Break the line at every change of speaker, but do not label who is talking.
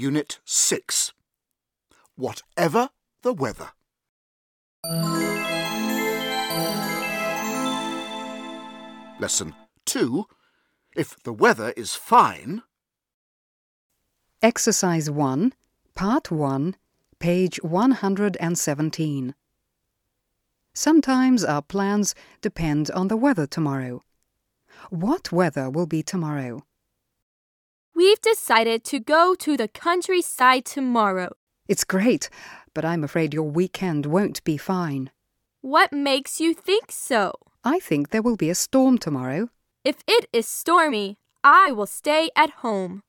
Unit 6. Whatever the weather. Lesson 2. If the weather is fine,
Exercise 1, Part 1, page 117. Sometimes our plans depend on the weather tomorrow. What weather will be tomorrow?
We've decided to go to the countryside tomorrow.
It's great, but I'm afraid your weekend won't be fine.
What makes you think so?
I think there will be a storm tomorrow.
If it is stormy, I will stay at home.